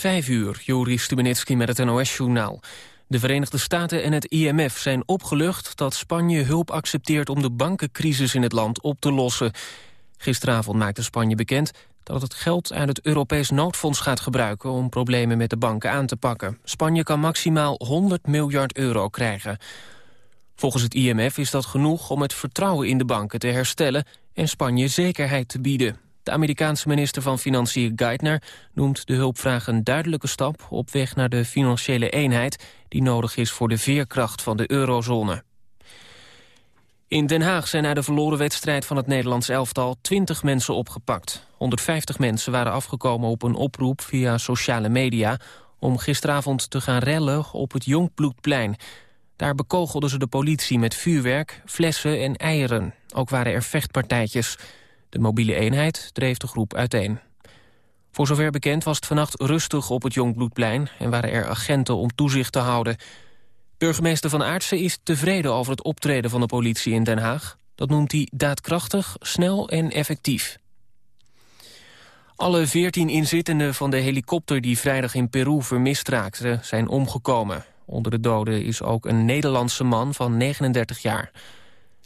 Vijf uur, Joris Stubenitski met het NOS-journaal. De Verenigde Staten en het IMF zijn opgelucht dat Spanje hulp accepteert om de bankencrisis in het land op te lossen. Gisteravond maakte Spanje bekend dat het geld uit het Europees noodfonds gaat gebruiken om problemen met de banken aan te pakken. Spanje kan maximaal 100 miljard euro krijgen. Volgens het IMF is dat genoeg om het vertrouwen in de banken te herstellen en Spanje zekerheid te bieden. De Amerikaanse minister van Financiën Geithner noemt de hulpvraag een duidelijke stap op weg naar de financiële eenheid die nodig is voor de veerkracht van de eurozone. In Den Haag zijn na de verloren wedstrijd van het Nederlands elftal 20 mensen opgepakt. 150 mensen waren afgekomen op een oproep via sociale media om gisteravond te gaan rellen op het Jongbloedplein. Daar bekogelden ze de politie met vuurwerk, flessen en eieren. Ook waren er vechtpartijtjes. De mobiele eenheid dreef de groep uiteen. Voor zover bekend was het vannacht rustig op het Jongbloedplein... en waren er agenten om toezicht te houden. Burgemeester Van Aartsen is tevreden over het optreden van de politie in Den Haag. Dat noemt hij daadkrachtig, snel en effectief. Alle veertien inzittenden van de helikopter die vrijdag in Peru vermist raakte... zijn omgekomen. Onder de doden is ook een Nederlandse man van 39 jaar.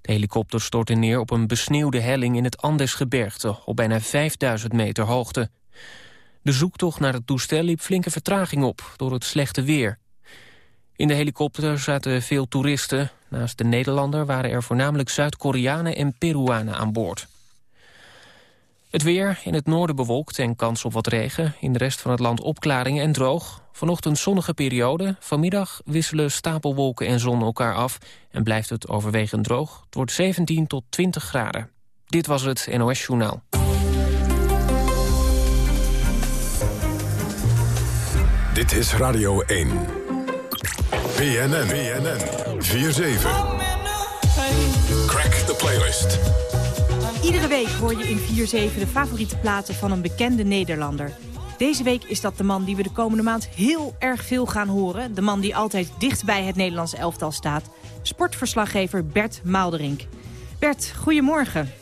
De helikopter stortte neer op een besneeuwde helling in het Andesgebergte... op bijna 5000 meter hoogte. De zoektocht naar het toestel liep flinke vertraging op door het slechte weer. In de helikopter zaten veel toeristen. Naast de Nederlander waren er voornamelijk Zuid-Koreanen en Peruanen aan boord. Het weer in het noorden bewolkt en kans op wat regen. In de rest van het land opklaringen en droog. Vanochtend zonnige periode. Vanmiddag wisselen stapelwolken en zon elkaar af. En blijft het overwegend droog. Het wordt 17 tot 20 graden. Dit was het NOS Journaal. Dit is Radio 1. BNN. BNN. 4-7. Crack the playlist. Iedere week hoor je in 4-7 de favoriete platen van een bekende Nederlander. Deze week is dat de man die we de komende maand heel erg veel gaan horen. De man die altijd dicht bij het Nederlandse elftal staat. Sportverslaggever Bert Maalderink. Bert, goedemorgen.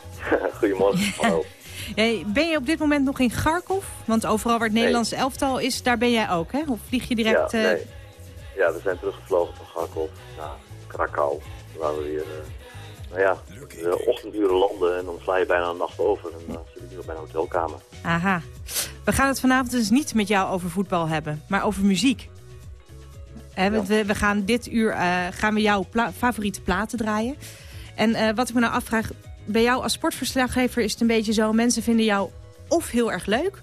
goedemorgen, hallo. Hey, ben je op dit moment nog in Kharkov? Want overal waar het Nederlandse elftal is, daar ben jij ook, hè? Of vlieg je direct... Ja, nee. ja we zijn teruggevlogen van Kharkov naar Krakau. Waar we weer uh, nou ja, de ochtenduren landen en dan sla je bijna een nacht over. En dan zit ik hier bij een hotelkamer. Aha. We gaan het vanavond dus niet met jou over voetbal hebben, maar over muziek. we, we, gaan dit uur uh, gaan we jouw favoriete platen draaien. En uh, wat ik me nou afvraag, bij jou als sportverslaggever is het een beetje zo... mensen vinden jou of heel erg leuk,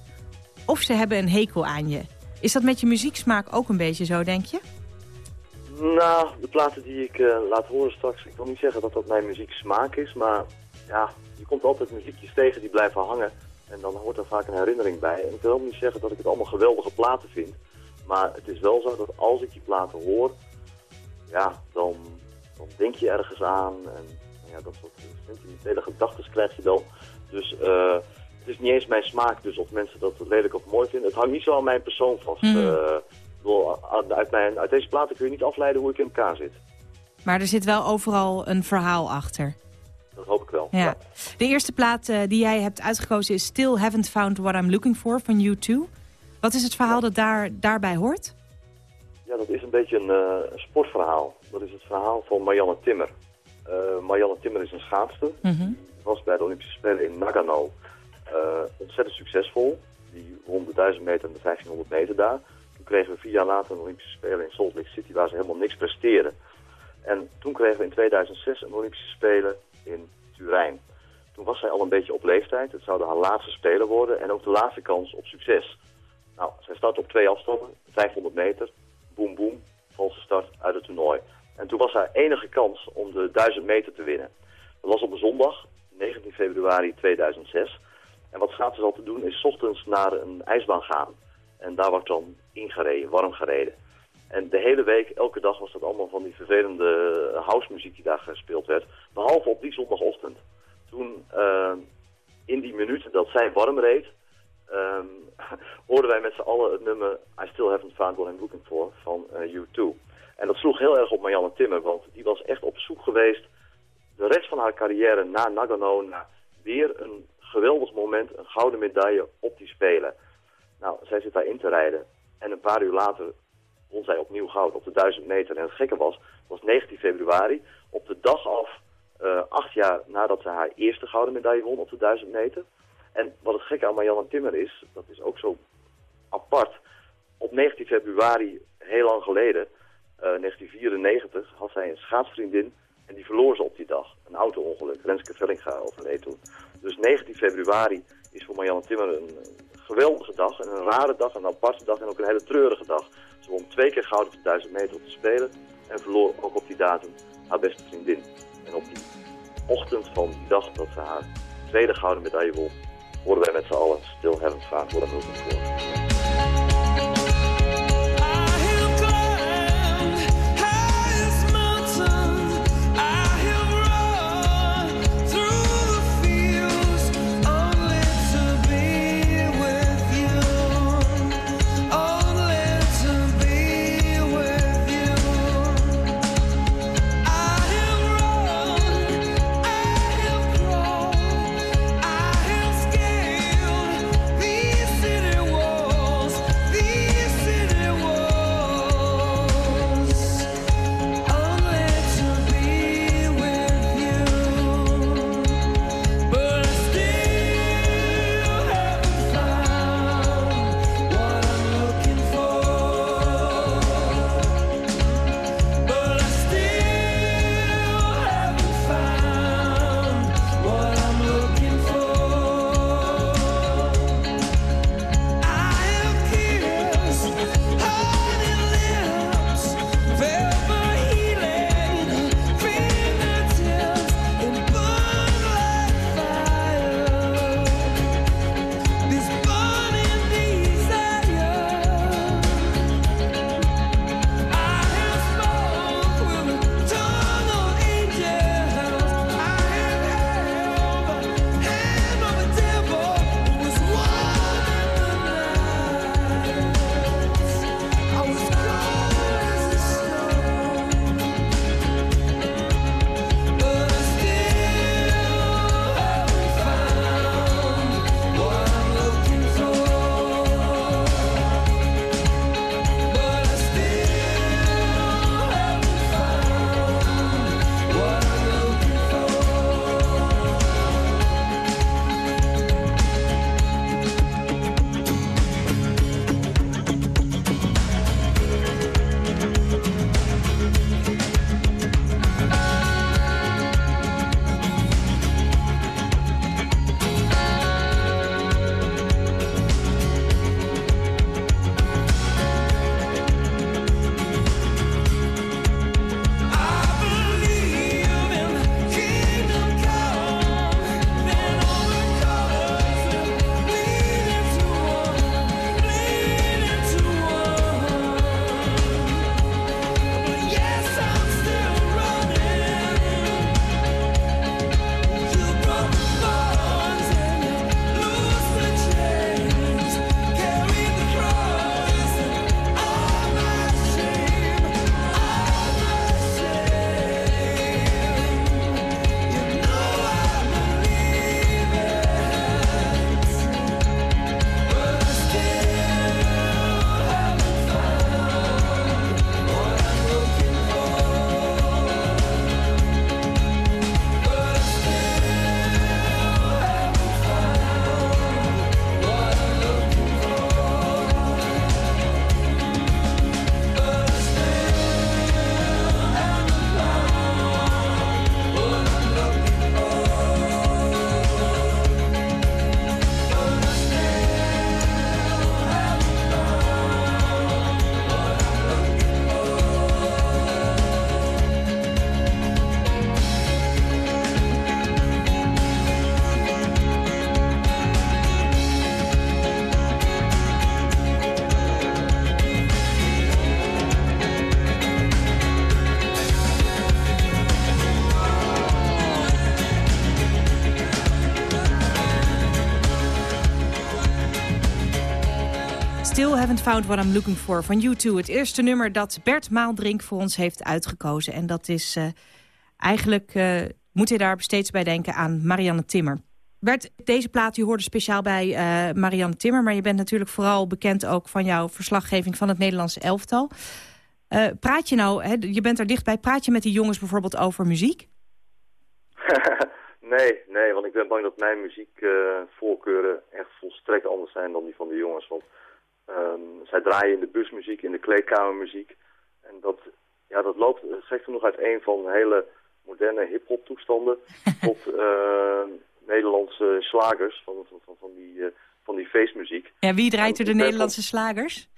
of ze hebben een hekel aan je. Is dat met je muzieksmaak ook een beetje zo, denk je? Nou, de platen die ik uh, laat horen straks... ik wil niet zeggen dat dat mijn muzieksmaak is... maar ja, je komt altijd muziekjes tegen die blijven hangen... En dan hoort er vaak een herinnering bij. En ik wil ook niet zeggen dat ik het allemaal geweldige platen vind. Maar het is wel zo dat als ik die platen hoor, ja, dan, dan denk je ergens aan. En ja, dat soort sentimentele gedachten krijg je dan. Dus uh, het is niet eens mijn smaak, dus of mensen dat lelijk of mooi vinden. Het hangt niet zo aan mijn persoon vast. Mm. Uh, uit, mijn, uit deze platen kun je niet afleiden hoe ik in elkaar zit. Maar er zit wel overal een verhaal achter. Dat hoop ik wel. Ja. De eerste plaat uh, die jij hebt uitgekozen is Still Haven't Found What I'm Looking For van U2. Wat is het verhaal dat daar, daarbij hoort? Ja, dat is een beetje een, uh, sportverhaal. Dat is het verhaal van Marianne Timmer. Uh, Marianne Timmer is een schaatster. Mm -hmm. Die was bij de Olympische Spelen in Nagano ontzettend succesvol. Die won de 1000 meter en de 1500 meter daar. Toen kregen we vier jaar later een Olympische Spelen in Salt Lake City waar ze helemaal niks presteerden. En toen kregen we in 2006 een Olympische Spelen in Turijn. Toen was zij al een beetje op leeftijd. Het zouden haar laatste spelen worden en ook de laatste kans op succes. Nou, zij startte op twee afstanden, 500 meter, boem boem, valse start uit het toernooi. En toen was haar enige kans om de 1000 meter te winnen. Dat was op een zondag, 19 februari 2006. En wat ze al te doen is ochtends naar een ijsbaan gaan. En daar wordt dan ingereden, warm gereden. En de hele week, elke dag was dat allemaal van die vervelende house muziek die daar gespeeld werd. Behalve op die zondagochtend. Toen, uh, in die minuten dat zij warm reed, um, hoorden wij met z'n allen het nummer I Still Haven't Found What I'm Looking For van uh, U2. En dat sloeg heel erg op Marianne Timmer, want die was echt op zoek geweest de rest van haar carrière na Nagano, naar weer een geweldig moment, een gouden medaille op die Spelen. Nou, zij zit daar in te rijden. En een paar uur later won zij opnieuw goud op de 1000 meter. En het gekke was, was 19 februari, op de dag af, uh, acht jaar nadat ze haar eerste gouden medaille won op de 1000 meter. En wat het gekke aan Marianne Timmer is, dat is ook zo apart. Op 19 februari, heel lang geleden, 1994, eh, had zij een schaatsvriendin en die verloor ze op die dag. Een auto-ongeluk. Renske Vellinga overleed toen. Dus 19 februari is voor Marianne Timmer een, geweldige dag. En een rare dag, een aparte dag en ook een hele treurige dag. Ze won twee keer goud op de 1000 meter op te spelen. En verloor ook op die datum haar beste vriendin. En op die ochtend van die dag dat ze haar tweede gouden medaille won... hoorden wij met z'n allen stil heavens vaak voor een voor. Found What I'm Looking For van U2. Het eerste nummer dat Bert Maaldrink voor ons heeft uitgekozen. En dat is uh, eigenlijk, uh, moet hij daar steeds bij denken aan Marianne Timmer. Bert, deze plaat, u hoorde speciaal bij uh, Marianne Timmer... maar je bent natuurlijk vooral bekend ook van jouw verslaggeving van het Nederlandse elftal. Praat je nou, hè, je bent er dichtbij, praat je met die jongens bijvoorbeeld over muziek? nee, nee, want ik ben bang dat mijn muziekvoorkeuren echt volstrekt anders zijn dan die van de jongens. Want um, zij draaien in de busmuziek, in de kleedkamermuziek. En dat, ja, dat loopt gek genoeg uit een van hele moderne hip-hop toestanden tot uh, Nederlandse slagers van, van, van, van die, uh, van die feestmuziek. Ja, wie draait er de Nederlandse slagers?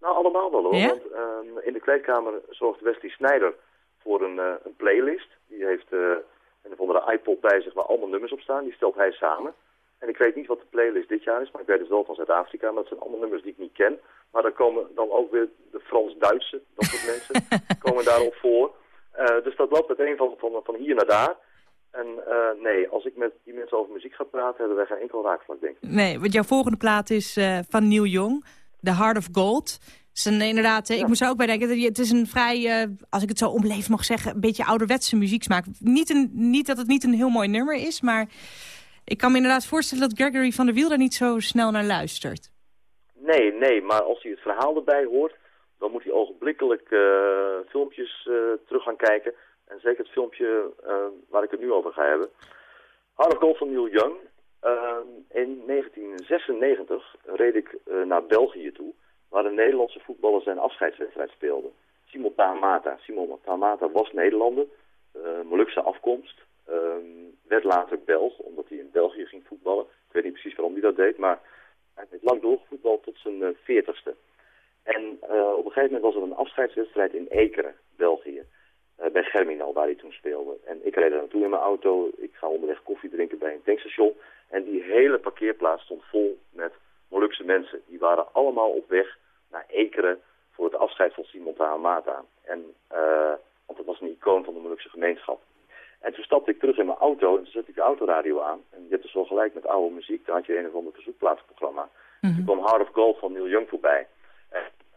Nou, allemaal wel hoor. Want um, in de kleedkamer zorgt Wesley Snijder voor een, uh, een playlist. Die heeft een of andere iPod bij zich waar allemaal nummers op staan. Die stelt hij samen. En ik weet niet wat de playlist dit jaar is, maar ik weet het wel van Zuid-Afrika. Maar dat zijn allemaal nummers die ik niet ken. Maar dan komen dan ook weer de Frans-Duitse, dat soort mensen, komen daarop voor. Uh, dus dat loopt meteen van, van, van hier naar daar. En uh, nee, als ik met die mensen over muziek ga praten, hebben wij geen enkel raakvlak, denk ik. Nee, want jouw volgende plaat is uh, van Neil Young, The Heart of Gold. is een, inderdaad, ja. ik moest er ook bij denken, het is een vrij, als ik het zo omleef mag zeggen, een beetje ouderwetse muzieksmaak. Niet, een, niet dat het niet een heel mooi nummer is, maar ik kan me inderdaad voorstellen dat Gregory van der Wiel daar niet zo snel naar luistert. Nee, nee, maar als hij het verhaal erbij hoort, dan moet hij ogenblikkelijk uh, filmpjes uh, terug gaan kijken. En zeker het filmpje uh, waar ik het nu over ga hebben. Gold van Neil Young. in 1996 reed ik naar België toe, waar een Nederlandse voetballer zijn afscheidswedstrijd speelde. Simon Tamata. Simon Tamata was Nederlander, Molukse afkomst. Um, werd later Belg, omdat hij in België ging voetballen. Ik weet niet precies waarom hij dat deed, maar hij heeft lang doorgevoetbald tot zijn veertigste. En uh, op een gegeven moment was er een afscheidswedstrijd in Ekeren, België. Uh, bij Germinal, waar hij toen speelde. En ik reed er naartoe in mijn auto. Ik ga onderweg koffie drinken bij een tankstation. En die hele parkeerplaats stond vol met Molukse mensen. Die waren allemaal op weg naar Ekeren voor het afscheid van Simon Tahamata. En, uh, want dat was een icoon van de Molukse gemeenschap. En toen stapte ik terug in mijn auto en toen zette ik de autoradio aan. En je hebt dus wel gelijk met oude muziek. Daar had je een of ander verzoekplaatsprogramma. Mm -hmm. Toen kwam Heart of Gold van Neil Young voorbij.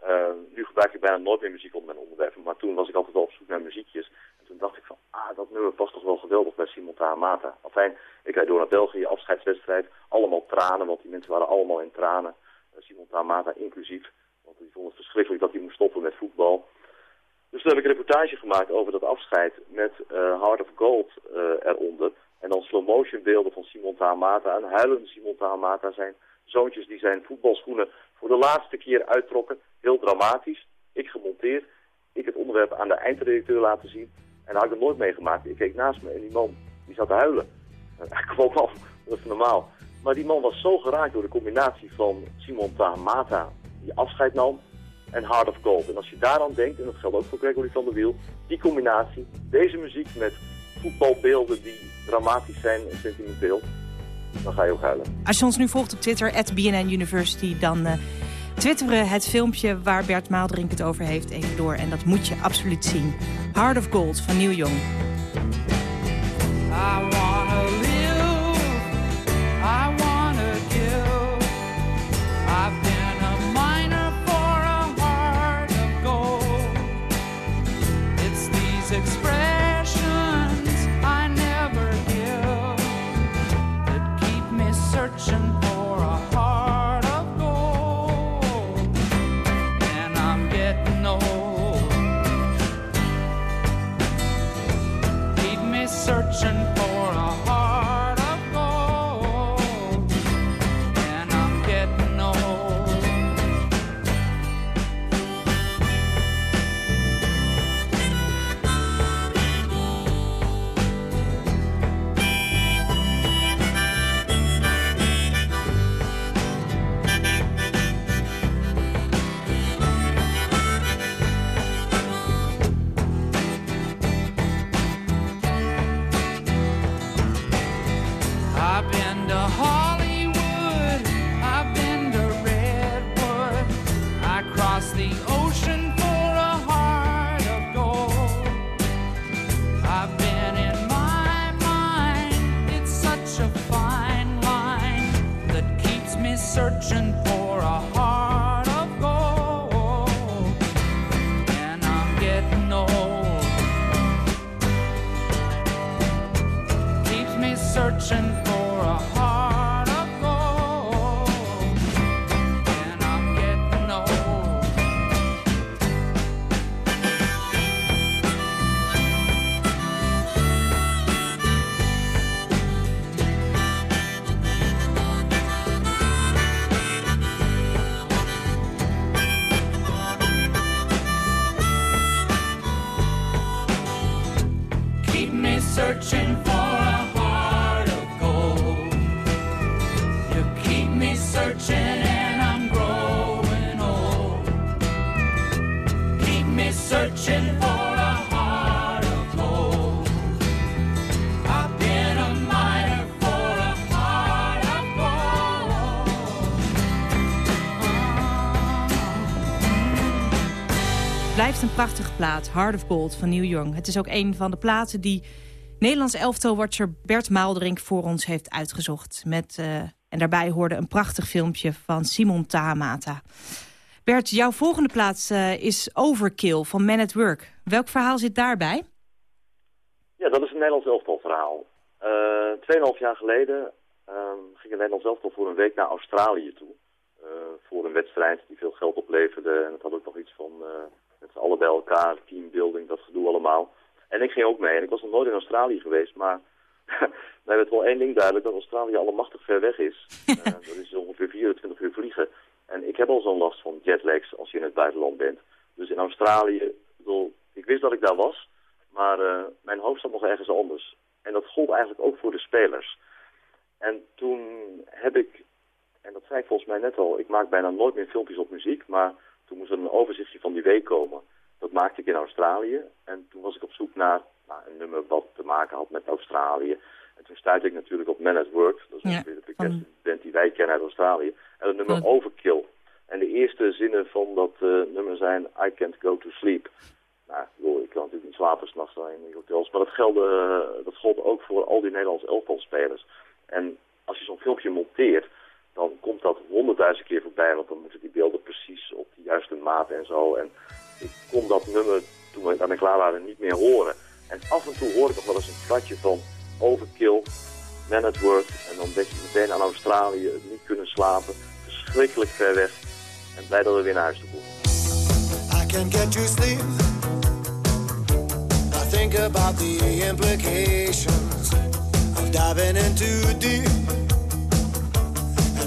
Uh, nu gebruik ik bijna nooit meer muziek onder mijn onderwerpen, maar toen was ik altijd wel op zoek naar muziekjes. En toen dacht ik van, ah, dat nummer past toch wel geweldig bij Simon Tahamata. Enfin, ik rijd door naar België, afscheidswedstrijd, allemaal tranen, want die mensen waren allemaal in tranen. Uh, Simon Tahamata inclusief, want die vond het verschrikkelijk dat hij moest stoppen met voetbal. Dus toen heb ik een reportage gemaakt over dat afscheid met uh, Heart of Gold eronder. En dan slow motion beelden van Simon Tahamata, een huilende Simon Tahamata, zijn zoontjes die zijn voetbalschoenen voor de laatste keer uittrokken. Heel dramatisch. Ik gemonteerd. Ik het onderwerp aan de eindredacteur laten zien. En dat had ik het nooit meegemaakt. Ik keek naast me en die man die zat te huilen. Hij kwam af, dat is normaal. Maar die man was zo geraakt door de combinatie van Simon Tahamata, die afscheid nam, en Heart of Gold. En als je daaraan denkt, en dat geldt ook voor Gregory van der Wiel, die combinatie, deze muziek met voetbalbeelden die dramatisch zijn en sentimenteel, dan ga je ook huilen. Als je ons nu volgt op Twitter, BNN University, dan uh, twitteren het filmpje waar Bert Maalderink het over heeft even door. En dat moet je absoluut zien. Heart of Gold van Neil Young. Plaat, Heart of Gold van Neil Young. Het is ook een van de platen die Nederlands elftalwatcher Bert Maalderink voor ons heeft uitgezocht. Met, uh, en daarbij hoorde een prachtig filmpje van Simon Tahamata. Bert, jouw volgende plaats uh, is Overkill van Man at Work. Welk verhaal zit daarbij? Ja, dat is een Nederlands elftal verhaal. Uh, tweeënhalf jaar geleden um, ging een Nederlands elftal voor een week naar Australië toe. Uh, voor een wedstrijd die veel geld opleverde. En het had ook nog iets van met z'n allen bij elkaar, teambuilding, dat gedoe allemaal. En ik ging ook mee. En ik was nog nooit in Australië geweest, maar daar werd wel één ding duidelijk, dat Australië allemachtig ver weg is. uh, dat is ongeveer 24 uur vliegen. En ik heb al zo'n last van jetlags als je in het buitenland bent. Dus in Australië, bedoel, ik wist dat ik daar was, maar uh, mijn hoofd zat nog ergens anders. En dat gold eigenlijk ook voor de spelers. En toen heb ik, en dat zei ik volgens mij net al, ik maak bijna nooit meer filmpjes op muziek, maar toen moest er een overzichtje van die week komen. Dat maakte ik in Australië. En toen was ik op zoek naar nou, een nummer wat te maken had met Australië. En toen stuitte ik natuurlijk op Man at Work. Dat is ja, de bekendste band die wij kennen uit Australië. En het nummer Overkill. En de eerste zinnen van dat uh, nummer zijn I can't go to sleep. Nou, joh, ik kan natuurlijk niet slapen s'nachts in hotels. Maar dat, gelde, uh, dat gold ook voor al die Nederlandse elftalspelers. En als je zo'n filmpje monteert, dan komt dat honderdduizend keer voorbij. Want dan moeten die beelden precies op de juiste maat en zo. En ik kon dat nummer, toen we daarmee klaar waren, niet meer horen. En af en toe hoor ik nog wel eens een kratje van Overkill, Man at Work. En dan denk je meteen aan Australië, niet kunnen slapen. Verschrikkelijk ver weg. En blij dat we weer naar huis toe komen. I can't get you sleep. I think about the implications of diving into deep.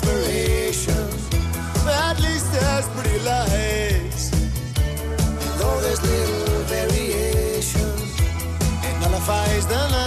Desperation. At least there's pretty lights, though there's little variation, it nullifies the night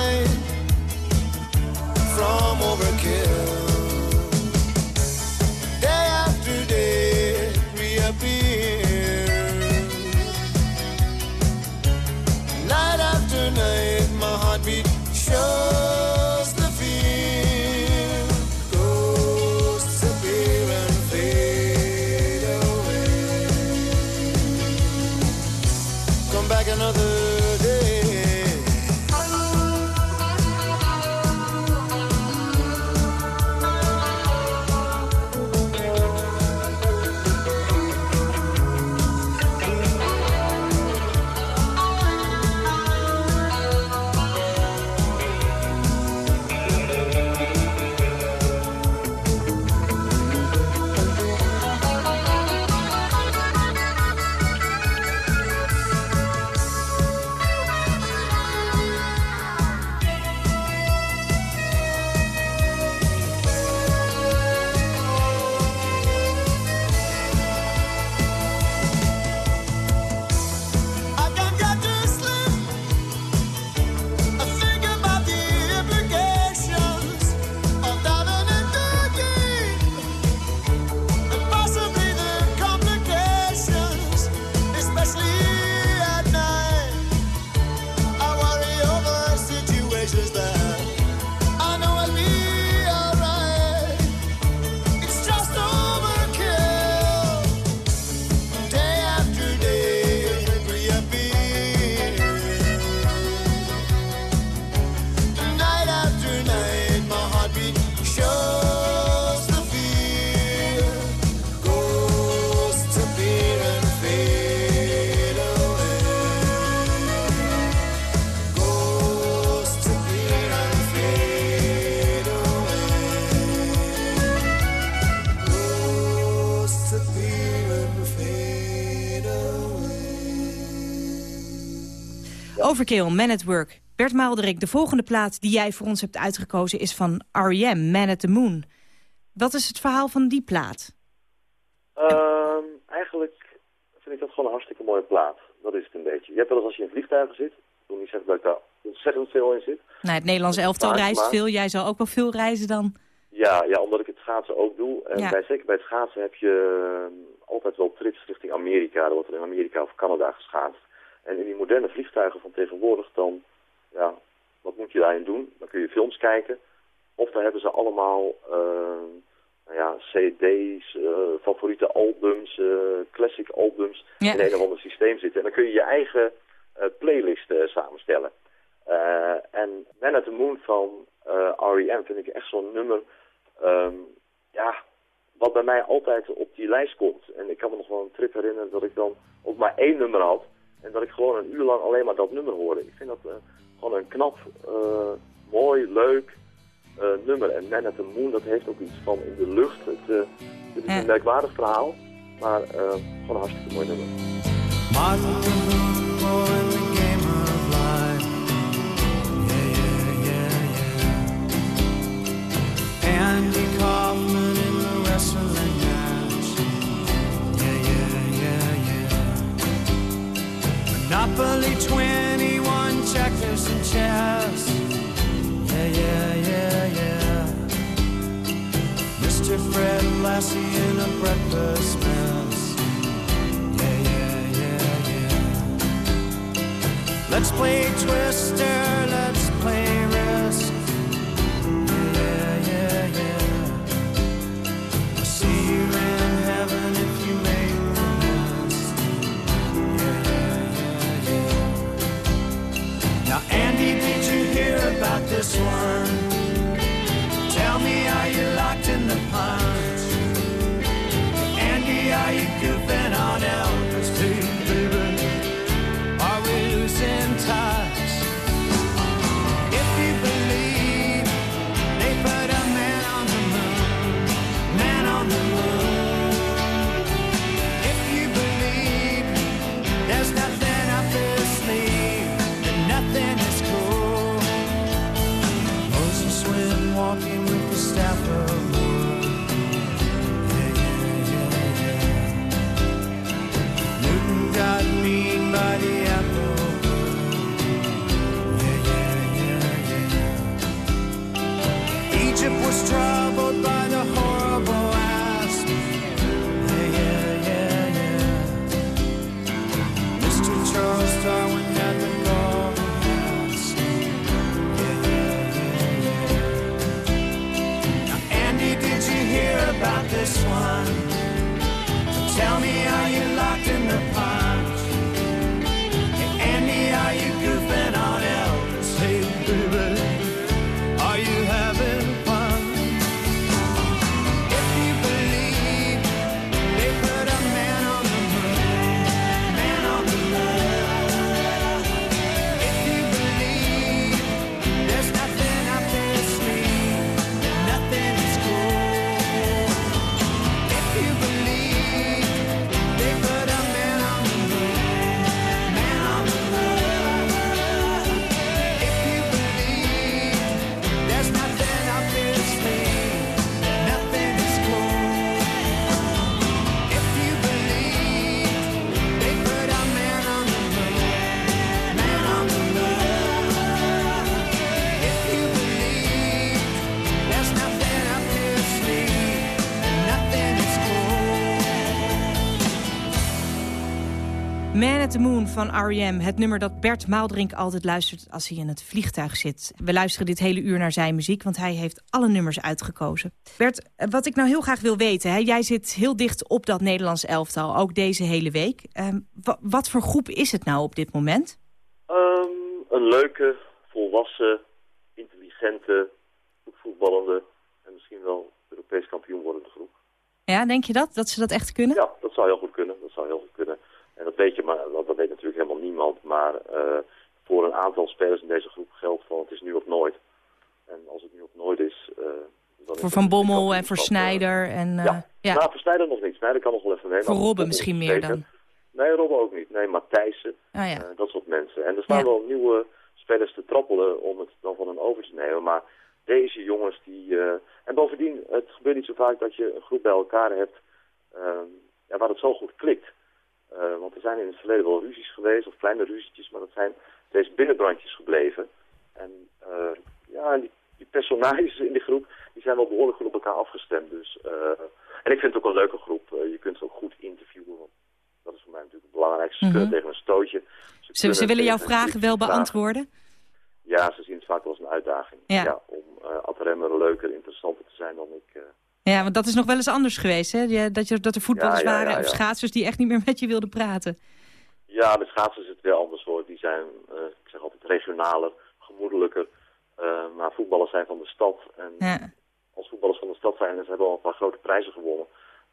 Overkill, Man at Work. Bert Maalderik, de volgende plaat die jij voor ons hebt uitgekozen... is van R.E.M., Man at the Moon. Wat is het verhaal van die plaat? Ehm, eigenlijk vind ik dat gewoon een hartstikke mooie plaat. Dat is het een beetje. Je hebt wel eens als je in vliegtuigen zit... Ik wil niet zeggen dat ik daar ontzettend veel in zit. Nou, het Nederlands elftal reist veel. Jij zal ook wel veel reizen dan. Ja, ja omdat ik het schaatsen ook doe. En bij, zeker bij het schaatsen heb je ehm, altijd wel trips richting Amerika. Er wordt er in Amerika of Canada geschaatst. En in die moderne vliegtuigen van tegenwoordig dan, ja, wat moet je daarin doen? Dan kun je films kijken. Of dan hebben ze allemaal uh, nou ja, cd's, uh, favoriete albums, uh, classic albums in een of ander systeem zitten. En dan kun je je eigen playlist samenstellen. en Man at the Moon van R.E.M. vind ik echt zo'n nummer, um, ja, wat bij mij altijd op die lijst komt. En ik kan me nog wel een trip herinneren dat ik dan ook maar één nummer had. En dat ik gewoon een uur lang alleen maar dat nummer hoorde. Ik vind dat uh, gewoon een knap, uh, mooi, leuk uh, nummer. En Man at the Moon, dat heeft ook iets van in de lucht. Het, het is een merkwaardig verhaal, maar gewoon een hartstikke mooi nummer. Lassie in a breakfast mess. Yeah, yeah, yeah, yeah. Let's play Twister, the Moon van R.E.M. Het nummer dat Bert Maaldrink altijd luistert als hij in het vliegtuig zit. We luisteren dit hele uur naar zijn muziek, want hij heeft alle nummers uitgekozen. Bert, wat ik nou heel graag wil weten, hè, jij zit heel dicht op dat Nederlands elftal, ook deze hele week. Uh, wat voor groep is het nou op dit moment? Um, een leuke, volwassen, intelligente, goed voetballende en misschien wel Europees kampioen wordende groep. Ja, denk je dat? Dat ze dat echt kunnen? Ja, dat zou heel goed kunnen. Dat zou heel goed kunnen. En dat weet je, maar dat weet natuurlijk helemaal niemand. Maar uh, voor een aantal spelers in deze groep geldt van het is nu of nooit. En als het nu of nooit is... Uh, dan voor Van Bommel en voor Snijder. En, uh, ja, ja. Nou, voor Snijder nog niet. Snijder kan nog wel even mee. Voor Robben misschien meer dan. Nee, Robben ook niet. Nee, Matthijssen. Oh, ja. dat soort mensen. En er staan Ja. wel nieuwe spelers te trappelen om het dan van hen over te nemen. Maar deze jongens die... eh, en bovendien, het gebeurt niet zo vaak dat je een groep bij elkaar hebt waar het zo goed klikt. Eh, want er zijn in het verleden wel ruzies geweest, of kleine ruzietjes, maar dat zijn steeds binnenbrandjes gebleven. En eh, ja, die, die personages in die groep, die zijn wel behoorlijk goed op elkaar afgestemd. Dus, eh, en ik vind het ook een leuke groep. Je kunt ze ook goed interviewen, want dat is voor mij natuurlijk het belangrijkste. Mhm. tegen een stootje. Ze, ze willen jouw vragen wel beantwoorden? Ja, ze zien het vaak als een uitdaging. Ja. om uh, ad remmen leuker, interessanter te zijn dan ik... Ja, want dat is nog wel eens anders geweest, hè? Dat, je, dat er voetballers Ja, ja, ja, waren of schaatsers die echt niet meer met je wilden praten. Ja, met schaatsen is het weer anders hoor. Die zijn, eh, ik zeg altijd, regionaler, gemoedelijker. Eh, maar voetballers zijn van de stad. En als voetballers van de stad zijn en ze hebben al een paar grote prijzen gewonnen,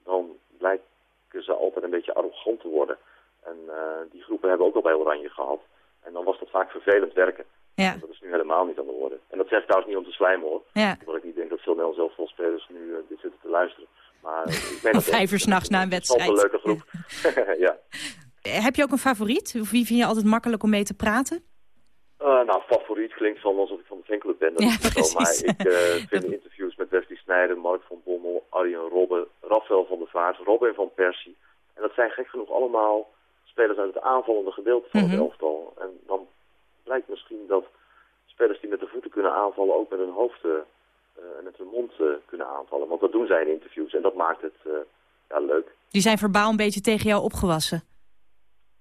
dan blijken ze altijd een beetje arrogant te worden. En eh, die groepen hebben ook al bij Oranje gehad. En dan was dat vaak vervelend werken. Ja, Dat is nu helemaal niet aan de orde. En dat zeg ik trouwens niet om te slijmen hoor. ja. Omdat ik niet denk dat veel Nederlands zelf spelers nu eh, dit zitten te luisteren. Maar eh, ik Om vijf uur s'nachts na een wedstrijd. een leuke groep. ja. Heb je ook een favoriet? Of wie vind je altijd makkelijk om mee te praten? Eh, nou, favoriet klinkt van alsof ik van de fanclub ben. Dat Ja, is niet zo, maar ik eh, vind interviews met Wesley Snijder, Mark van Bommel, Arjen Robben, Rafael van der Vaart, Robin van Persie. En dat zijn gek genoeg allemaal spelers uit het aanvallende gedeelte van Mhm. het elftal. En dan blijkt misschien dat spelers die met de voeten kunnen aanvallen ook met hun hoofd eh, eh, en met hun mond eh, kunnen aanvallen. Want dat doen zij in interviews en dat maakt het eh, ja, leuk. Die zijn verbaal een beetje tegen jou opgewassen.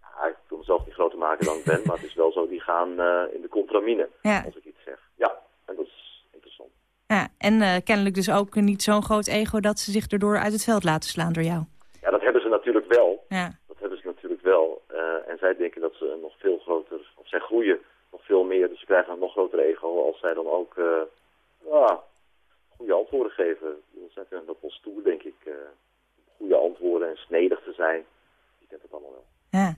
Ja, ik wil mezelf niet groter maken dan ik ben, maar het is wel zo, die gaan eh, in de contramine Ja, als ik iets zeg. Ja, en dat is interessant. ja. en eh, kennelijk dus ook niet zo'n groot ego dat ze zich erdoor uit het veld laten slaan door jou. Ja, dat hebben ze natuurlijk wel. Ja, Dat hebben ze natuurlijk wel. Eh, en zij denken dat ze een nog veel groter, of zij groeien veel meer. Dus ze krijgen een nog groter ego als zij dan ook eh, ja, goede antwoorden geven. Ik Zij vinden dat wel stoer, denk ik. eh, goede antwoorden en snedig te zijn. Je kent het allemaal wel. ja.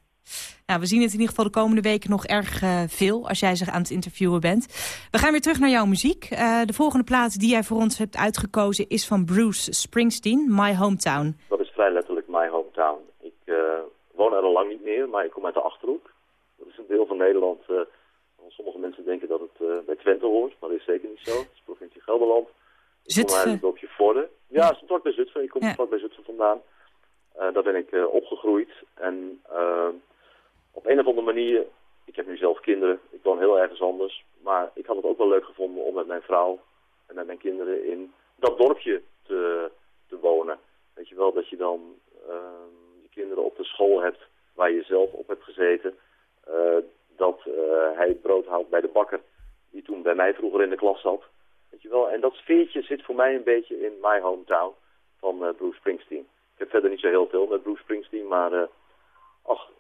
Nou, we zien het in ieder geval de komende weken nog erg eh, veel als jij zich aan het interviewen bent. We gaan weer terug naar jouw muziek. De volgende plaat die jij voor ons hebt uitgekozen is van Bruce Springsteen, My Hometown. Dat is vrij letterlijk my hometown. Ik woon er al lang niet meer, maar ik kom uit de Achterhoek. Dat is een deel van Nederland. Sommige mensen denken dat het eh, bij Twente hoort, maar dat is zeker niet zo. Het is provincie Gelderland. Ik kom Zutphen. uit het dorpje Vorden. Ja, het is vlak bij Zutphen. Ik kom Ja. vlak bij Zutphen vandaan. Eh, daar ben ik eh, opgegroeid. En op een of andere manier, ik heb nu zelf kinderen, ik woon heel ergens anders. Maar ik had het ook wel leuk gevonden om met mijn vrouw en met mijn kinderen in dat dorpje te, te wonen. Weet je wel, dat je dan ehm, je kinderen op de school hebt waar je zelf op hebt gezeten. Dat eh, hij het brood haalt bij de bakker die toen bij mij vroeger in de klas zat. Weet je wel, en dat sfeertje zit voor mij een beetje in my hometown van eh, Bruce Springsteen. Ik heb verder niet zo heel veel met Bruce Springsteen, maar eh, ach,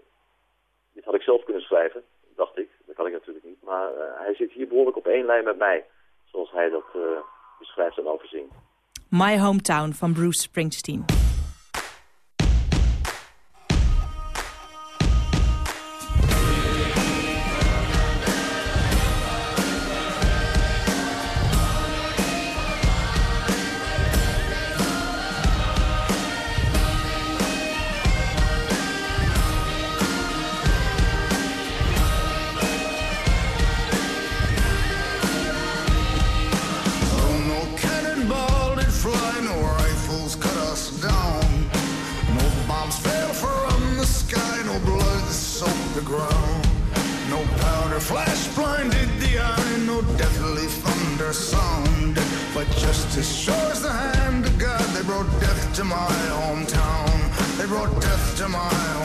dit had ik zelf kunnen schrijven, dacht ik. Dat kan ik natuurlijk niet. Maar hij zit hier behoorlijk op één lijn met mij, zoals hij dat beschrijft en overzingt. My Hometown van Bruce Springsteen. Thunder sound. But justice shows the hand of God. They brought death to my hometown. They brought death to my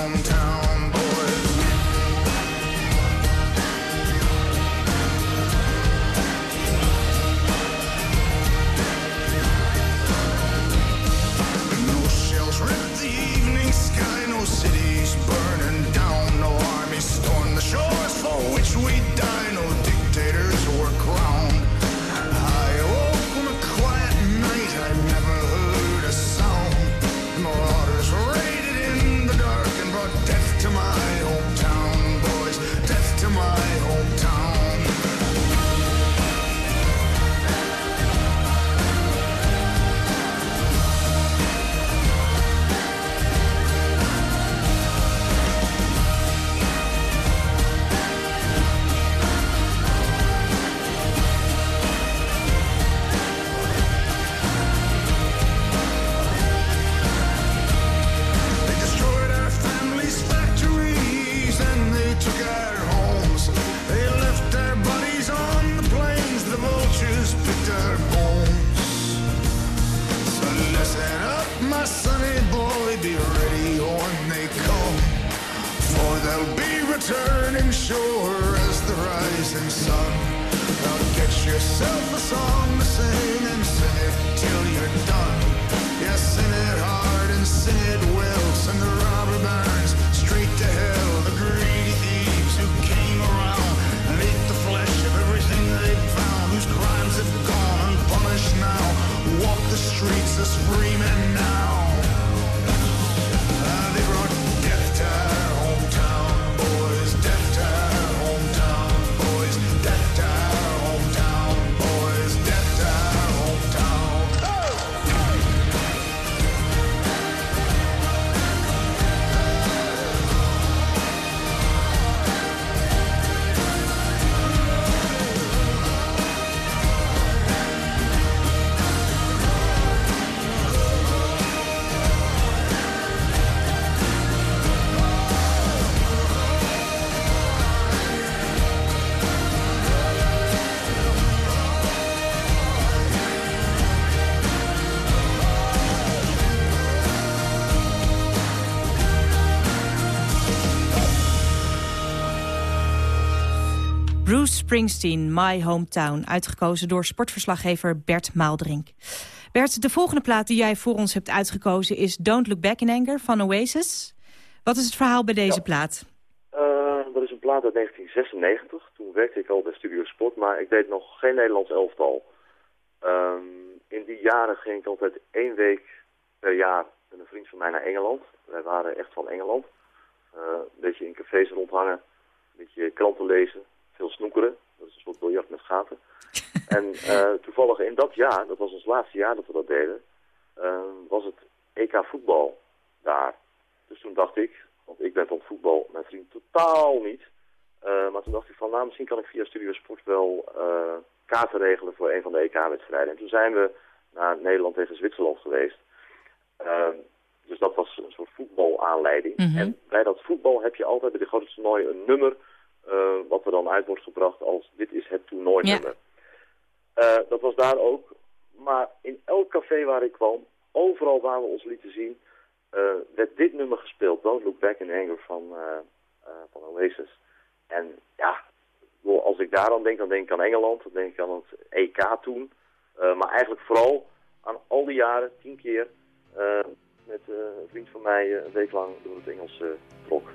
Springsteen, My Hometown. Uitgekozen door sportverslaggever Bert Maaldrink. Bert, de volgende plaat die jij voor ons hebt uitgekozen... is Don't Look Back in Anger van Oasis. Wat is het verhaal bij deze plaat? Eh, dat is een plaat uit 1996. Toen werkte ik al bij Studio Sport, maar ik deed nog geen Nederlands elftal. Ehm, in die jaren ging ik altijd één week per jaar met een vriend van mij naar Engeland. Wij waren echt van Engeland. Eh, een beetje in cafés rondhangen, een beetje kranten lezen, veel snoekeren. Dat is een soort biljart met gaten. en eh, toevallig in dat jaar, dat was ons laatste jaar dat we dat deden, eh, was het EK voetbal daar. Dus toen dacht ik, want ik ben van voetbal, mijn vriend totaal niet. Eh, maar toen dacht ik van, nou misschien kan ik via Studio Sport wel kaarten regelen voor een van de EK-wedstrijden. En toen zijn we naar Nederland tegen Zwitserland geweest. Dus dat was een soort voetbalaanleiding. Mhm. En bij dat voetbal heb je altijd bij de grote toernooien een nummer... eh, wat er dan uit wordt gebracht als dit is het toernooinummer. Eh, dat was daar ook. Maar in elk café waar ik kwam, overal waar we ons lieten zien, eh, werd dit nummer gespeeld. Don't Look Back in Anger van, van Oasis. En ja, als ik daar aan denk, dan denk ik aan Engeland. Dan denk ik aan het EK toen. Maar eigenlijk vooral aan al die jaren, tien keer, met een vriend van mij een week lang door het Engels trok.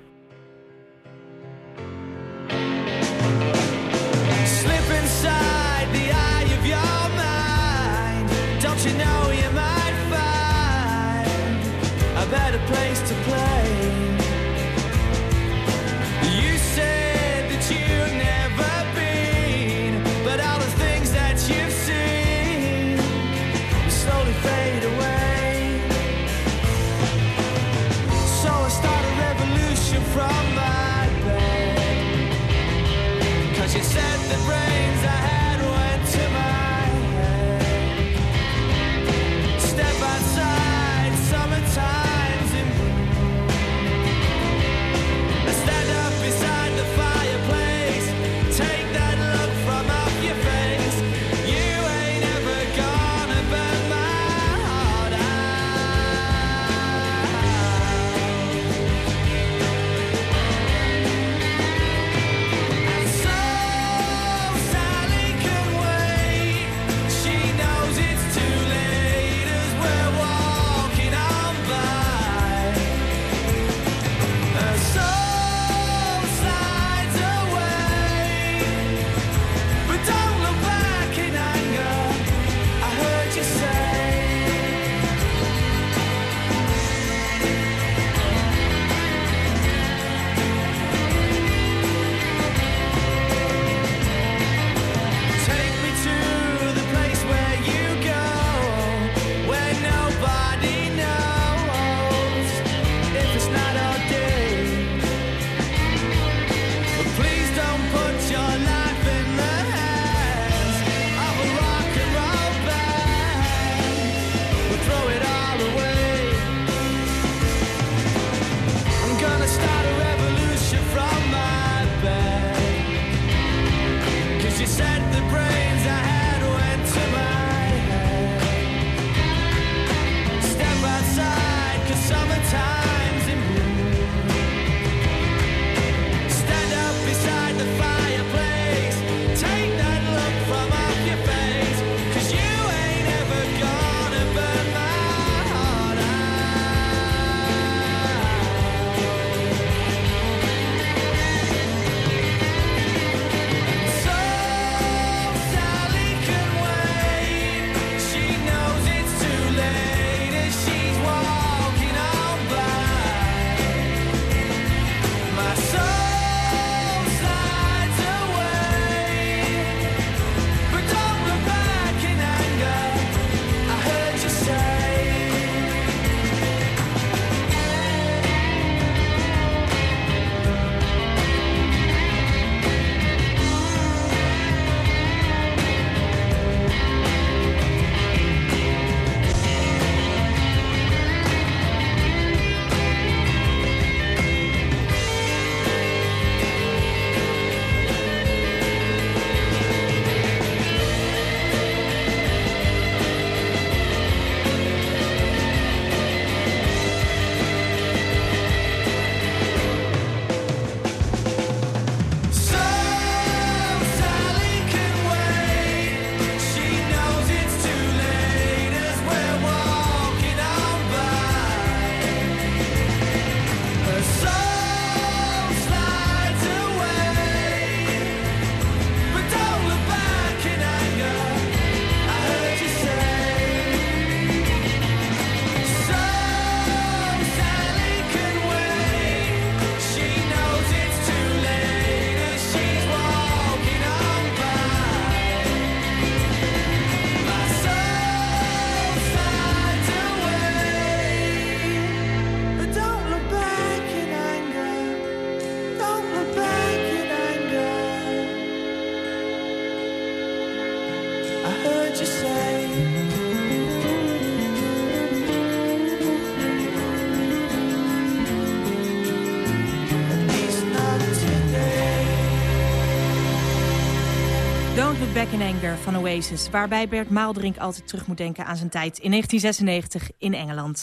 Back in Anger van Oasis. Waarbij Bert Maalderink altijd terug moet denken aan zijn tijd in 1996 in Engeland.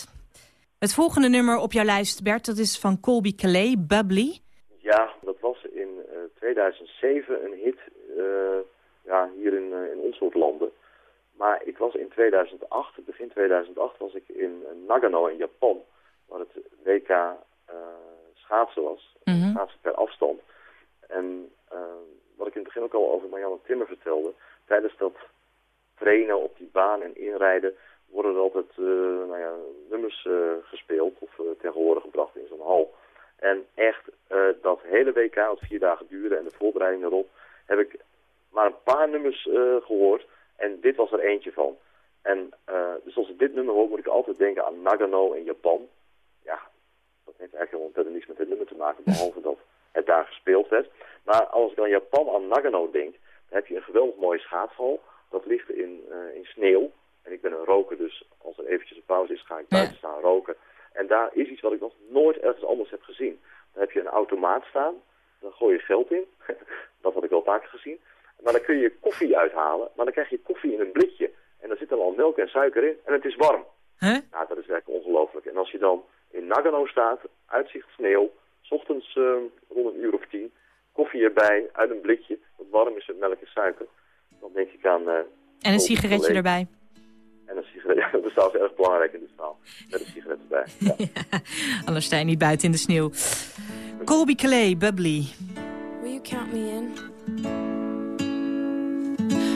Het volgende nummer op jouw lijst, Bert, dat is van Colby Calais, Bubbly. Ja, dat was in eh, 2007 een hit eh, ja, hier in, eh, in ons soort landen. Maar ik was in 2008, begin 2008, was ik in eh, Nagano in Japan. Waar het WK eh, schaatsen was. Mhm. Schaatsen per afstand. En eh, wat ik in het begin ook al over Marianne Timmer vertelde. Tijdens dat trainen op die baan en inrijden worden er altijd eh, nou ja, nummers eh, gespeeld of uh, gehore gebracht in zo'n hal. En echt, dat hele WK, wat vier dagen duurde en de voorbereiding erop, heb ik maar een paar nummers eh, gehoord. En dit was er eentje van. En dus als ik dit nummer hoor, moet ik altijd denken aan Nagano in Japan. Ja, dat heeft eigenlijk helemaal niets met dit nummer te maken, behalve dat het daar gespeeld werd. Maar als ik aan Japan, aan Nagano denk, dan heb je een geweldig mooie schaatshal. Dat ligt in, eh, in sneeuw. En ik ben een roker, dus als er eventjes een pauze is, ga ik buiten staan roken. En daar is iets wat ik nog nooit ergens anders heb gezien. Dan heb je een automaat staan, dan gooi je geld in. dat had ik wel vaker gezien. Maar dan kun je koffie uithalen, maar dan krijg je koffie in een blikje. En daar zit dan al melk en suiker in en het is warm. Huh? Nou, dat is werkelijk ongelooflijk. En als je dan in Nagano staat, uitzicht sneeuw, 's ochtends eh, rond een uur of tien, koffie erbij, uit een blikje, wat warm is met melk en suiker, dan denk ik aan... eh, En een sigaretje erbij. En een sigaret, ja, dat is trouwens erg belangrijk in dit verhaal. Met een sigaret erbij. Ja. Anders sta je niet buiten in de sneeuw. Colby Calais, Bubbly. Will you count me in?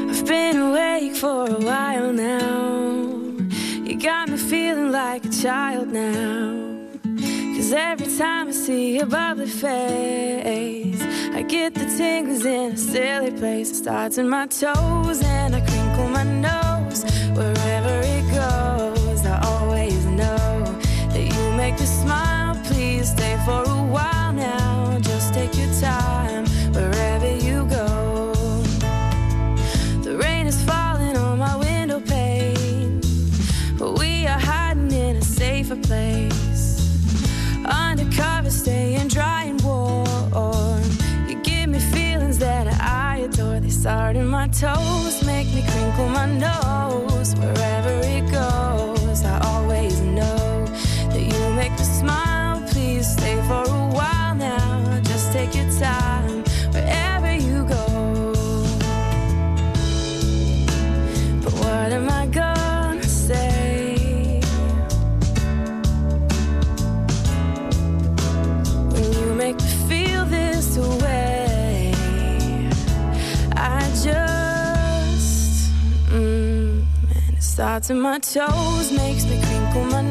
I've been awake for a while now. You got me feeling like a child now. Cause every time I see your bubbly face, I get the tingles in a silly place. It starts in my toes and I crinkle my nose. Adore. They start in my toes, make me crinkle my nose. In my toes, makes me crinkle my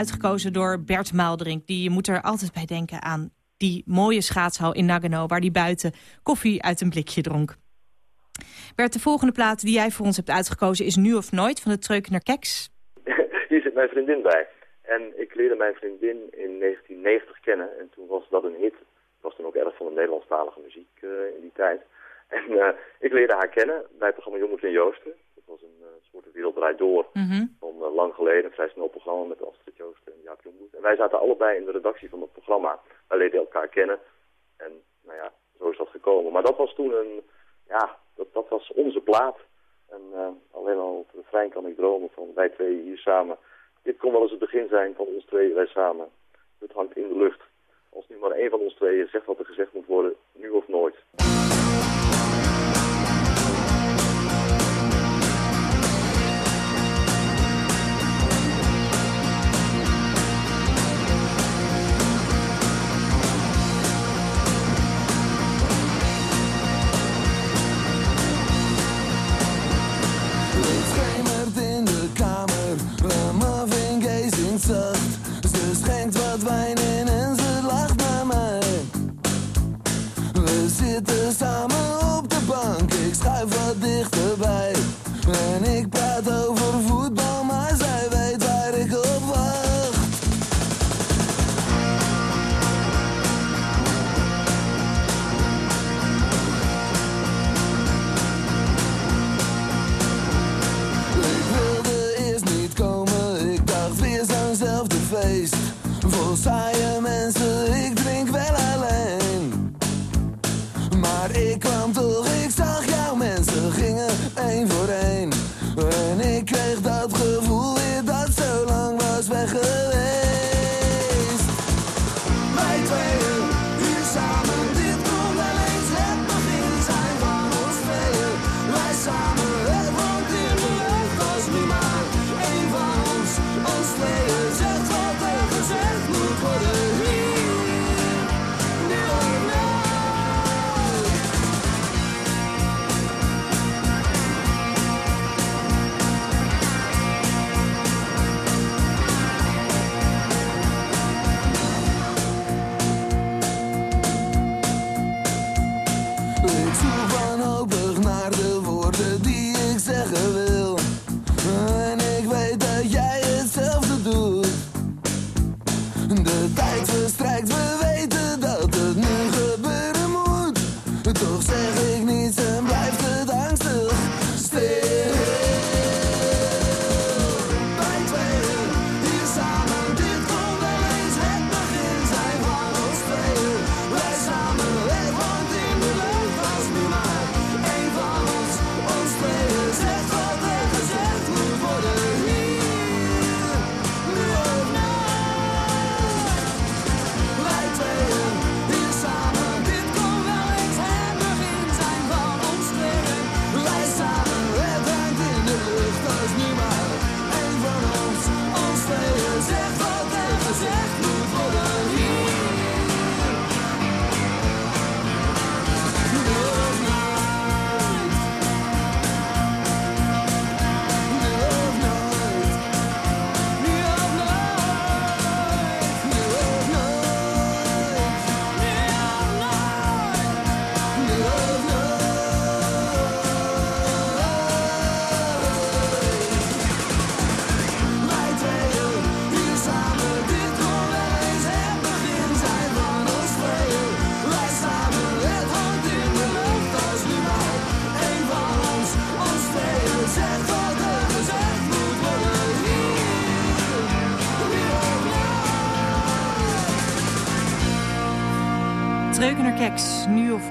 Uitgekozen door Bert Maalderink. Die, je moet er altijd bij denken aan die mooie schaatshal in Nagano... waar die buiten koffie uit een blikje dronk. Bert, de volgende plaat die jij voor ons hebt uitgekozen... is Nu of Nooit van de Treukener Keks. Hier zit mijn vriendin bij. En ik leerde mijn vriendin in 1990 kennen. En toen was dat een hit. Ik was toen ook erg van de Nederlandstalige muziek eh, in die tijd. En eh, ik leerde haar kennen bij het programma Jongens en Joosten. Was een uh, soort wereld draait door Mhm. van eh, lang geleden. Een vrij snel programma met Astrid Joosten en Jaap Jongbloed. En wij zaten allebei in de redactie van dat programma. Wij leerden elkaar kennen. En nou ja, zo is dat gekomen. Maar dat was toen een, ja, dat, dat was onze plaat. En eh, alleen al op de refrein kan ik dromen van wij twee hier samen. Dit kon wel eens het begin zijn van ons twee, wij samen. Het hangt in de lucht. Als nu maar één van ons tweeën zegt wat er gezegd moet worden, nu of nooit. answers. Kwam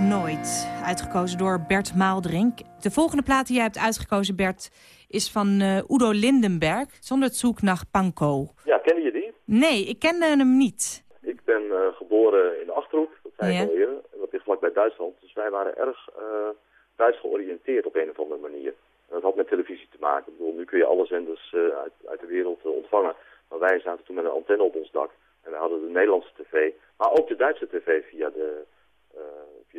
nooit. Uitgekozen door Bert Maaldrink. De volgende plaat die jij hebt uitgekozen, Bert, is van eh, Udo Lindenberg. Zonder het zoek naar Panko. Ja, kende je die? Nee, ik kende hem niet. Ik ben eh, geboren in de Achterhoek, dat zei Ja. ik al eerder. En dat ligt vlakbij Duitsland. Dus wij waren erg eh, Duits georiënteerd op een of andere manier. En dat had met televisie te maken. Ik bedoel, nu kun je alle zenders uit, uit de wereld ontvangen. Maar wij zaten toen met een antenne op ons dak. En wij hadden de Nederlandse tv, maar ook de Duitse tv via de,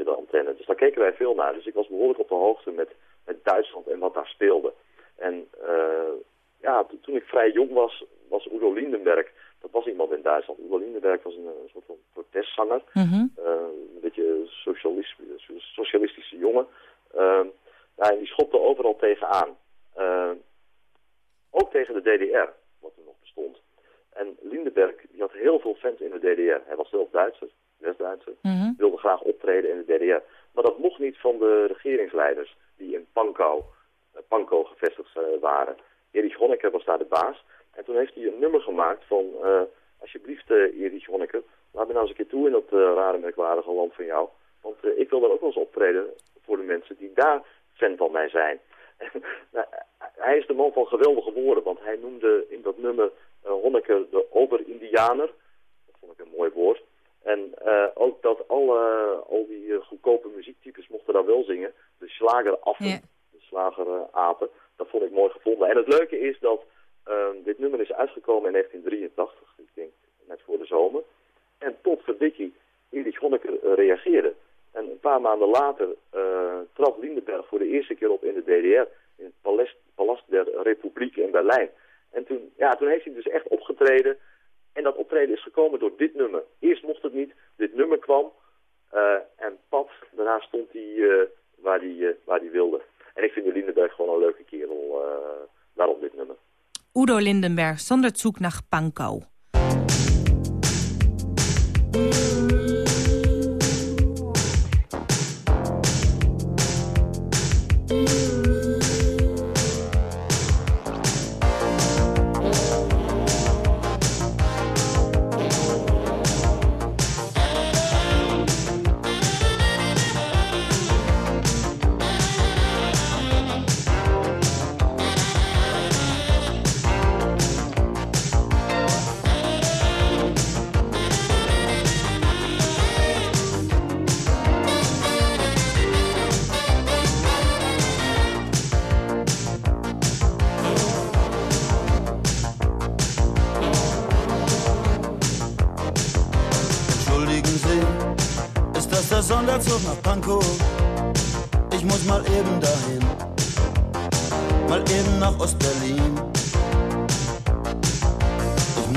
via de antenne. Dus daar keken wij veel naar. Dus ik was behoorlijk op de hoogte met, met Duitsland en wat daar speelde. En eh, ja, to- toen ik vrij jong was, was Udo Lindenberg, dat was iemand in Duitsland. Udo Lindenberg was een, soort van protestzanger. Mhm. Eh, een beetje socialis- socialistische jongen. Ja, en die schopte overal tegenaan. Eh, ook tegen de DDR, wat er nog bestond. En Lindenberg die had heel veel fans in de DDR. Hij was zelf Duitser, West-Duitser. Mhm. Wilde graag optreden in de DDR. Maar dat mocht niet van de regeringsleiders die in Pankow, uh, Pankow gevestigd uh, waren. Erich Honecker was daar de baas. En toen heeft hij een nummer gemaakt van, uh, alsjeblieft Erich Honecker, laat me nou eens een keer toe in dat rare merkwaardige land van jou. Want ik wil dan ook wel eens optreden voor de mensen die daar fan van mij zijn. nou, hij is de man van geweldige woorden, want hij noemde in dat nummer Honecker de ober-Indianer. Dat vond ik een mooi woord. En uh, ook dat alle, al die uh, goedkope muziektypes mochten daar wel zingen. De slageraffen, yeah. de slagerapen. dat vond ik mooi gevonden. En het leuke is dat uh, dit nummer is uitgekomen in 1983. Ik denk net voor de zomer. En tot verdikkie Erich Honecker reageerde. En een paar maanden later trad Lindenberg voor de eerste keer op in de DDR. In het Palast, Palast der Republiek in Berlijn. En toen, ja, toen heeft hij dus echt opgetreden... En dat optreden is gekomen door dit nummer. Eerst mocht het niet, dit nummer kwam. Uh, en pad, daarna stond hij waar hij uh, waar die wilde. En ik vind de Lindenberg gewoon een leuke kerel. daarom dit nummer. Udo Lindenberg, zonder zoek naar Pankow.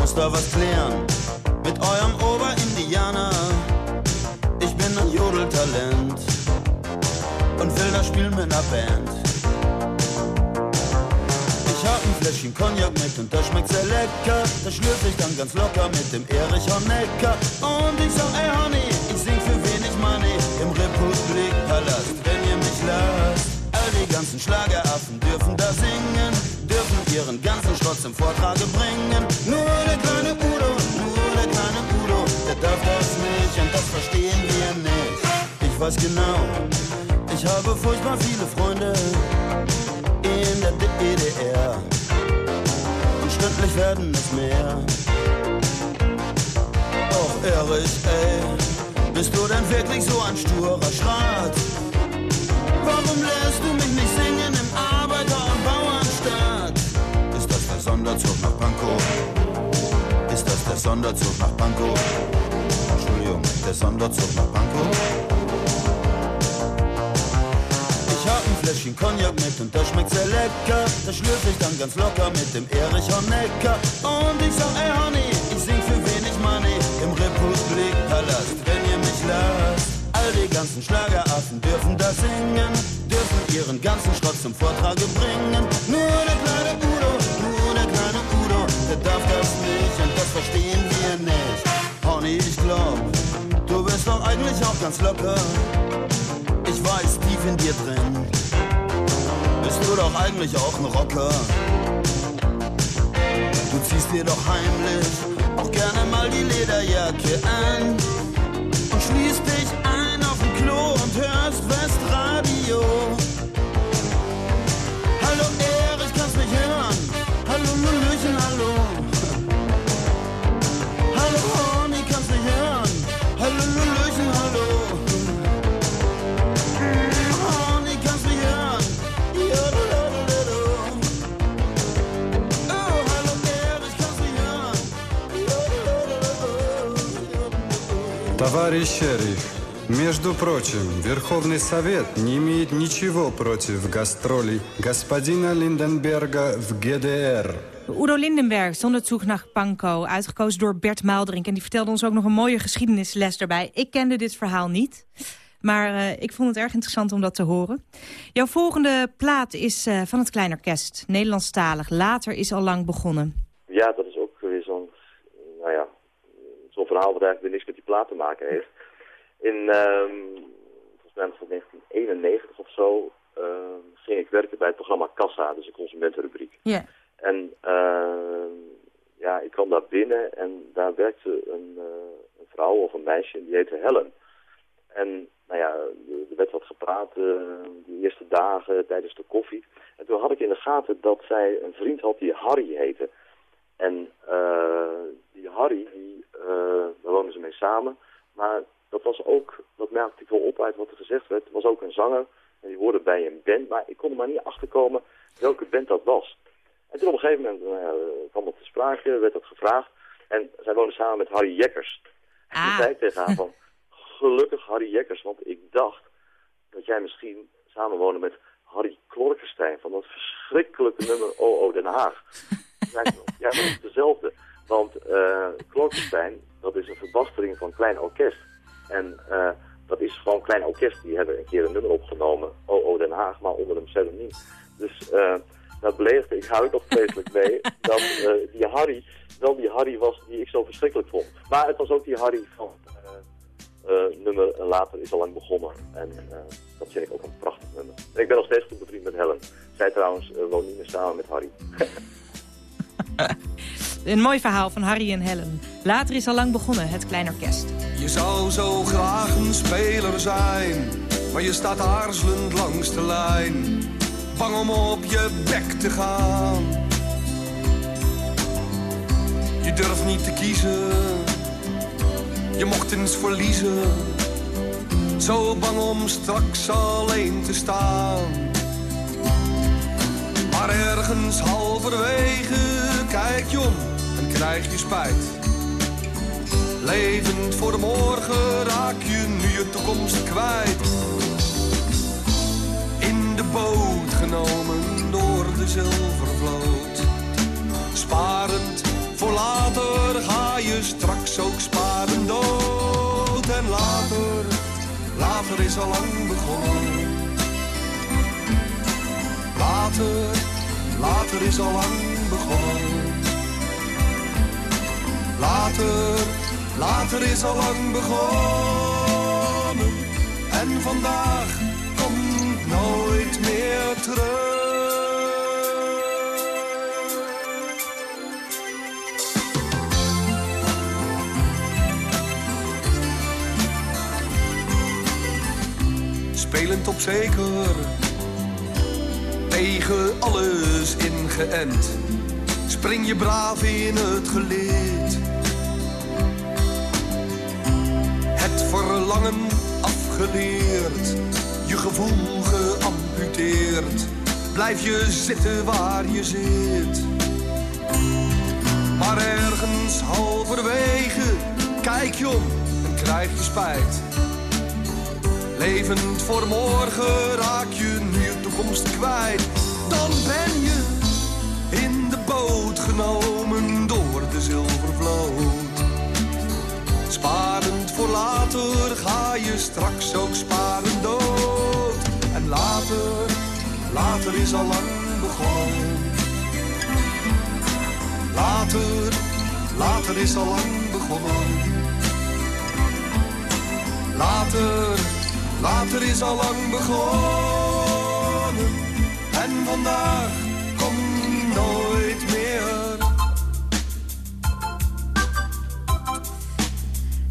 Muss da was klären mit eurem Oberindianer. Ich bin ein Jodeltalent und will da spielen mit einer Band. Ich hab ein Fläschchen Cognac mit und das schmeckt sehr lecker. Das schlürf ich dann ganz locker mit dem Erich Honecker. Und ich sag, ey Honey, ich sing für wenig Money im Republikpalast, wenn ihr mich lasst. All die ganzen Schlageraffen dürfen da singen, ihren ganzen Schrott zum Vortrage bringen. Nur der kleine Udo, nur der kleine Udo, der darf das nicht und das verstehen wir nicht. Ich weiß genau, ich habe furchtbar viele Freunde in der DDR. Und stündlich werden es mehr. Och, Erich, ey, bist du denn wirklich so ein sturer Schrat? Warum lässt du mich nicht singen der Sonderzug nach Pankow? Entschuldigung, der Sonderzug nach Pankow? Ich hab ein Fläschchen Cognac mit und das schmeckt sehr lecker. Das schlürf ich dann ganz locker mit dem Erich Honecker. Und ich sag, ey Honey, ich sing für wenig Money im Republikpalast, wenn ihr mich lasst. All die ganzen Schlageraffen dürfen da singen, dürfen ihren ganzen Schrott zum Vortrage bringen. Nur der kleine Der darf das nicht und das verstehen wir nicht. Honey, ich glaub, du bist doch eigentlich auch ganz locker. Ich weiß, tief in dir drin bist du doch eigentlich auch ein Rocker. Du ziehst dir doch heimlich auch gerne mal die Lederjacke an und schließt dich ein auf dem Klo und hörst Westradio. Товарищ Эрих, между прочим, Верховный Совет не имеет ничего против гастролей господина Линденберга в ГДР. Udo Lindenberg, Zonderzoek naar Pankow, uitgekozen door Bert Maalderink. En die vertelde ons ook nog een mooie geschiedenisles erbij. Ik kende dit verhaal niet, maar uh, ik vond het erg interessant om dat te horen. Jouw volgende plaat is uh, van het Klein Orkest, Nederlandstalig. Later is al lang begonnen. Ja, dat is zo'n verhaal wat eigenlijk weer niks met die plaat te maken heeft. In, um, volgens mij was dat 1991 of zo, eh, ging ik werken bij het programma Kassa, dus een consumentenrubriek. Ja. En eh, ja, ik kwam daar binnen en daar werkte een, eh, een vrouw of een meisje, die heette Helen. En nou ja, er er werd wat gepraat die eerste dagen tijdens de koffie. En toen had ik in de gaten dat zij een vriend had die Harry heette. En eh, die Harry, die, eh, daar woonden ze mee samen. Maar dat was ook, dat merkte ik wel op uit wat er gezegd werd, was ook een zanger. En die hoorde bij een band, maar ik kon er maar niet achterkomen welke band dat was. En toen op een gegeven moment ja, kwam dat te sprake, werd dat gevraagd. En zij woonde samen met Harry Jekkers. En Ah. zei ik tegen haar van, gelukkig Harry Jekkers, want ik dacht dat jij misschien samenwoonde met Harry Klorkenstein van dat verschrikkelijke nummer OO Den Haag. Ja, het is dezelfde. Want eh Klorkenstein, dat is een verbastering van Klein Orkest. En eh, dat is gewoon Klein Orkest, die hebben een keer een nummer opgenomen, OO Den Haag, maar onder een pseudoniem. Dus eh, dat beleefde, ik hou nog vreselijk mee, dat die Harry wel die Harry was die ik zo verschrikkelijk vond. Maar het was ook die Harry van eh, nummer later is al lang begonnen. En dat vind ik ook een prachtig nummer. En ik ben nog steeds goed bevriend met Helen. Zij trouwens eh, woont niet meer samen met Harry. Een mooi verhaal van Harry en Helen. Later is al lang begonnen, het klein orkest. Je zou zo graag een speler zijn, maar je staat aarzelend langs de lijn. Bang om op je bek te gaan. Je durft niet te kiezen, je mocht eens verliezen. Zo bang om straks alleen te staan. Maar ergens halverwege kijk je om en krijg je spijt. Levend voor de morgen raak je nu je toekomst kwijt. In de boot genomen door de zilvervloot. Sparend voor later ga je straks ook sparen dood. En later, later is al lang begonnen. Later, later is al lang begonnen. Later, later is al lang begonnen. En vandaag komt nooit meer terug. Spelend op zeker, tegen alles ingeënt. Spring je braaf in het gelid. Het verlangen afgeleerd, je gevoel geamputeerd. Blijf je zitten waar je zit. Maar ergens halverwege kijk je om en krijg je spijt. Levend voor morgen raak je toekomst kwijt. Dan ben je in de boot genomen door de zilvervloot. Sparend voor later ga je straks ook sparen dood. En later, later is al lang begonnen. Later, later is al lang begonnen. Later, later is al lang begonnen. Vandaag komt nooit meer.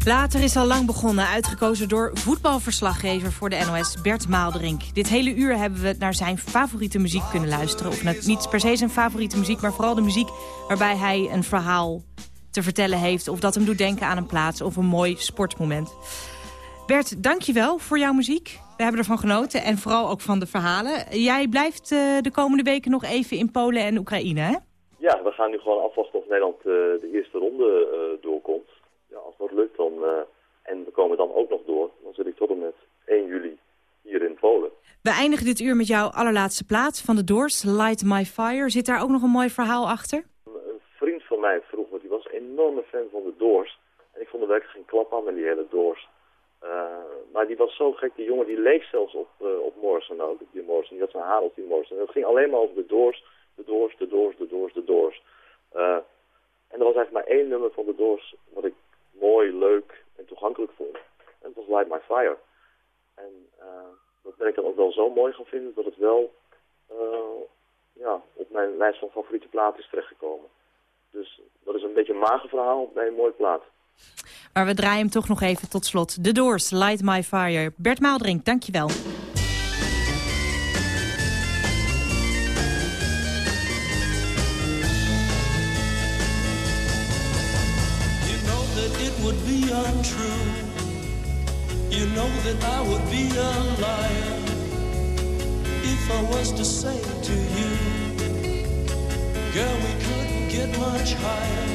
Later is al lang begonnen, uitgekozen door voetbalverslaggever voor de NOS Bert Maalderink. Dit hele uur hebben we naar zijn favoriete muziek kunnen luisteren. Of niet per se zijn favoriete muziek, maar vooral de muziek waarbij hij een verhaal te vertellen heeft. Of dat hem doet denken aan een plaats of een mooi sportmoment. Bert, dankjewel voor jouw muziek. We hebben ervan genoten en vooral ook van de verhalen. Jij blijft eh, de komende weken nog even in Polen en Oekraïne, hè? Ja, we gaan nu gewoon afwachten of Nederland eh, de eerste ronde eh, doorkomt. Ja, als dat lukt, dan, en we komen dan ook nog door, dan zit ik tot en met 1 juli hier in Polen. We eindigen dit uur met jouw allerlaatste plaat van de Doors, Light My Fire. Zit daar ook nog een mooi verhaal achter? Een vriend van mij vroeger, die was een enorme fan van de Doors. En ik vond er werkelijk geen klap aan met die hele Doors. Eh, maar die was zo gek, die jongen die leek zelfs op, eh, op Morrison ook, Jim Morrison. Die had zijn haar op Jim Morrison. En het ging alleen maar over de Doors, de Doors, de Doors, de Doors, de Doors. Eh, en er was eigenlijk maar één nummer van de Doors wat ik mooi, leuk en toegankelijk vond. En dat was Light My Fire. En dat ben ik dan ook wel zo mooi gaan vinden dat het wel ja, op mijn lijst van favoriete platen is terechtgekomen. Dus dat is een beetje een mager verhaal bij een mooie plaat. Maar we draaien hem toch nog even tot slot. The Doors, Light My Fire. Bert Maaldrink, dankjewel. Untrue. You know that I would be a liar if I was to say to you, girl, we couldn't get much higher.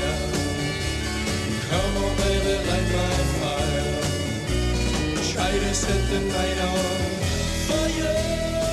Come on, baby, light my fire. Try to set the night on fire.